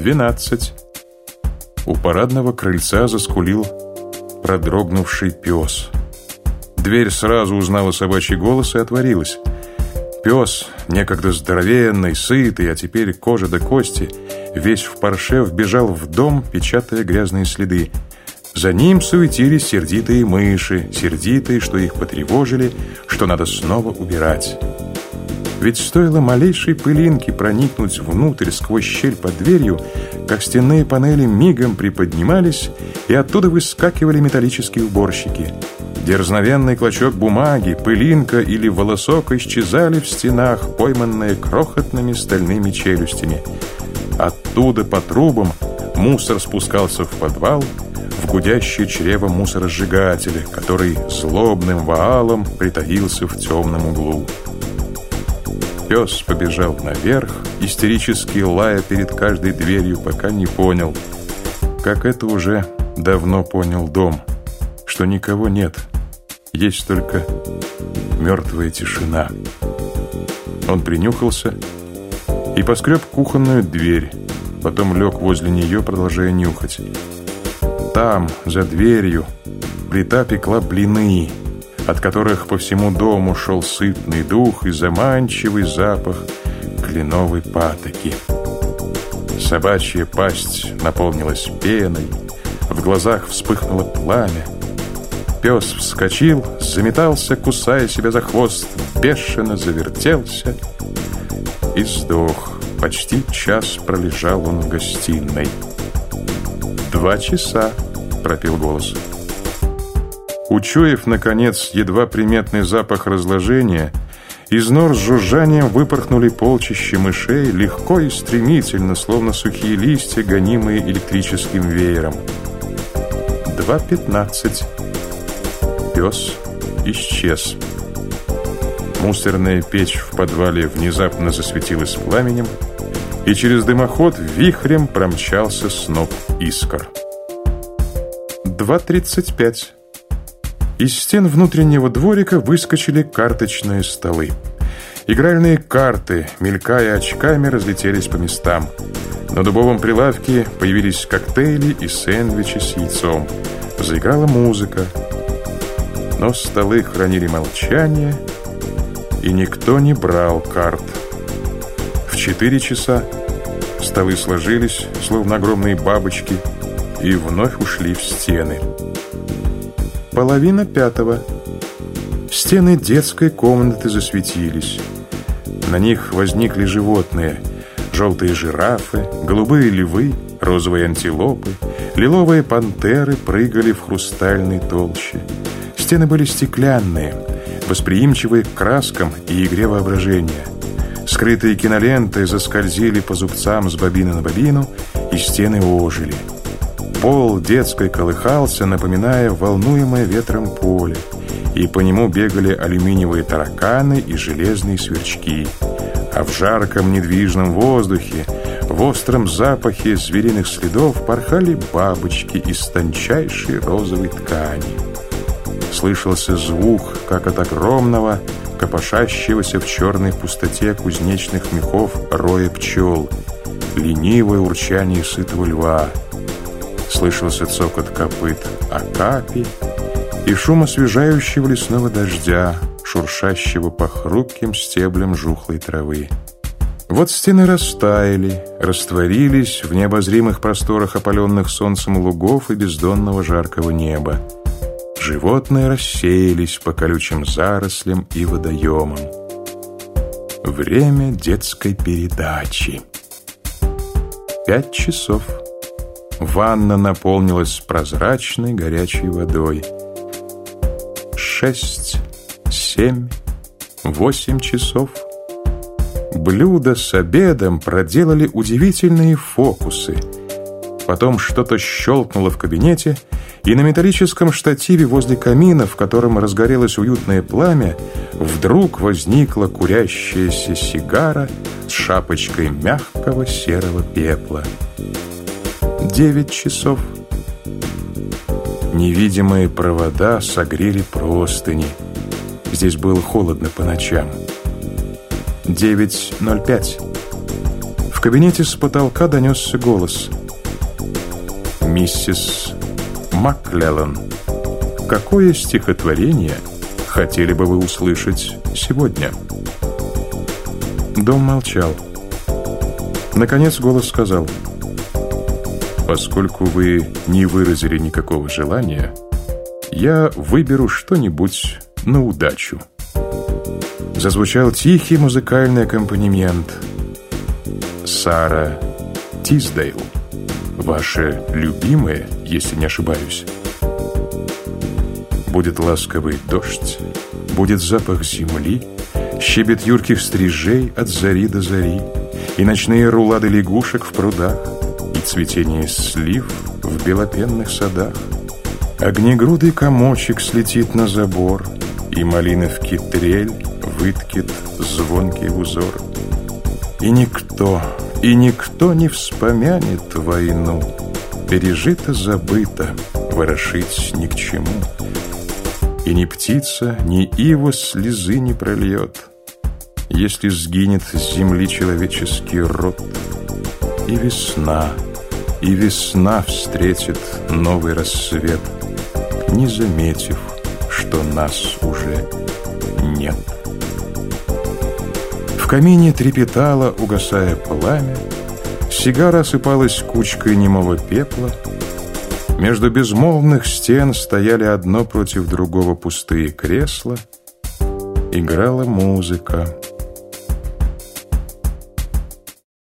Двенадцать. У парадного крыльца заскулил продрогнувший пес. Дверь сразу узнала собачий голос и отворилась. Пес, некогда здоровенный, сытый, а теперь кожа до кости, весь в парше вбежал в дом, печатая грязные следы. За ним суетились сердитые мыши, сердитые, что их потревожили, что надо снова убирать. Ведь стоило малейшей пылинке проникнуть внутрь сквозь щель под дверью, как стенные панели мигом приподнимались, и оттуда выскакивали металлические уборщики. Дерзновенный клочок бумаги, пылинка или волосок исчезали в стенах, пойманные крохотными стальными челюстями. Оттуда по трубам мусор спускался в подвал, в гудящее чрево мусоросжигателя, который злобным ваалом притаился в темном углу. Пес побежал наверх, истерически лая перед каждой дверью, пока не понял, как это уже давно понял дом, что никого нет, есть только мертвая тишина. Он принюхался и поскреб кухонную дверь, потом лег возле нее, продолжая нюхать. Там, за дверью, плита пекла блины, от которых по всему дому шел сытный дух и заманчивый запах кленовой патоки. Собачья пасть наполнилась пеной, в глазах вспыхнуло пламя. Пес вскочил, заметался, кусая себя за хвост, бешено завертелся и сдох. Почти час пролежал он в гостиной. «Два часа», — пропел голос. Учуяв, наконец, едва приметный запах разложения, из нор с жужжанием выпорхнули полчища мышей, легко и стремительно, словно сухие листья, гонимые электрическим веером. Два пятнадцать. Пес исчез. Мусорная печь в подвале внезапно засветилась пламенем, и через дымоход вихрем промчался сноп искр. Два тридцать пять. Из стен внутреннего дворика выскочили карточные столы. Игральные карты, мелькая очками, разлетелись по местам. На дубовом прилавке появились коктейли и сэндвичи с яйцом. Заиграла музыка. Но столы хранили молчание, и никто не брал карт. В четыре часа столы сложились, словно огромные бабочки, и вновь ушли в стены. Половина пятого. Стены детской комнаты засветились. На них возникли животные. Желтые жирафы, голубые львы, розовые антилопы, лиловые пантеры прыгали в хрустальной толще. Стены были стеклянные, восприимчивые к краскам и игре воображения. Скрытые киноленты заскользили по зубцам с бобины на бобину, и стены ожили. Пол детской колыхался, напоминая волнуемое ветром поле, и по нему бегали алюминиевые тараканы и железные сверчки. А в жарком недвижном воздухе, в остром запахе звериных следов порхали бабочки из тончайшей розовой ткани. Слышался звук, как от огромного, копошащегося в черной пустоте кузнечных мехов роя пчел, ленивое урчание сытого льва — Слышался цокот копыт акапи и шум освежающего лесного дождя, шуршащего по хрупким стеблям жухлой травы. Вот стены растаяли, растворились в необозримых просторах опаленных солнцем лугов и бездонного жаркого неба. Животные рассеялись по колючим зарослям и водоемам. Время детской передачи. Пять часов. Ванна наполнилась прозрачной горячей водой. Шесть, семь, восемь часов. Блюдо с обедом проделали удивительные фокусы. Потом что-то щелкнуло в кабинете, и на металлическом штативе возле камина, в котором разгорелось уютное пламя, вдруг возникла курящаяся сигара с шапочкой мягкого серого пепла. Девять часов. Невидимые провода согрели простыни. Здесь было холодно по ночам. 9.05. В кабинете с потолка донесся голос. «Миссис Макклеллан, какое стихотворение хотели бы вы услышать сегодня?» Дом молчал. Наконец голос сказал. «Поскольку вы не выразили никакого желания, я выберу что-нибудь на удачу». Зазвучал тихий музыкальный аккомпанемент. Сара Тиздейл. Ваше любимое, если не ошибаюсь. Будет ласковый дождь, будет запах земли, щебет юрких стрижей от зари до зари, и ночные рулады лягушек в прудах, цветение слив в белопенных садах. Огнегрудый комочек слетит на забор, и малиновки трель выткит звонкий узор. И никто, и никто не вспомянет войну, Пережито, забыто, ворошить ни к чему. И ни птица, ни ива слезы не прольет, Если сгинет с земли человеческий род. И весна, и весна встретит новый рассвет, Не заметив, что нас уже нет. Камине трепетало, угасая пламя, сигара осыпалась кучкой немого пепла, между безмолвных стен стояли одно против другого пустые кресла, играла музыка.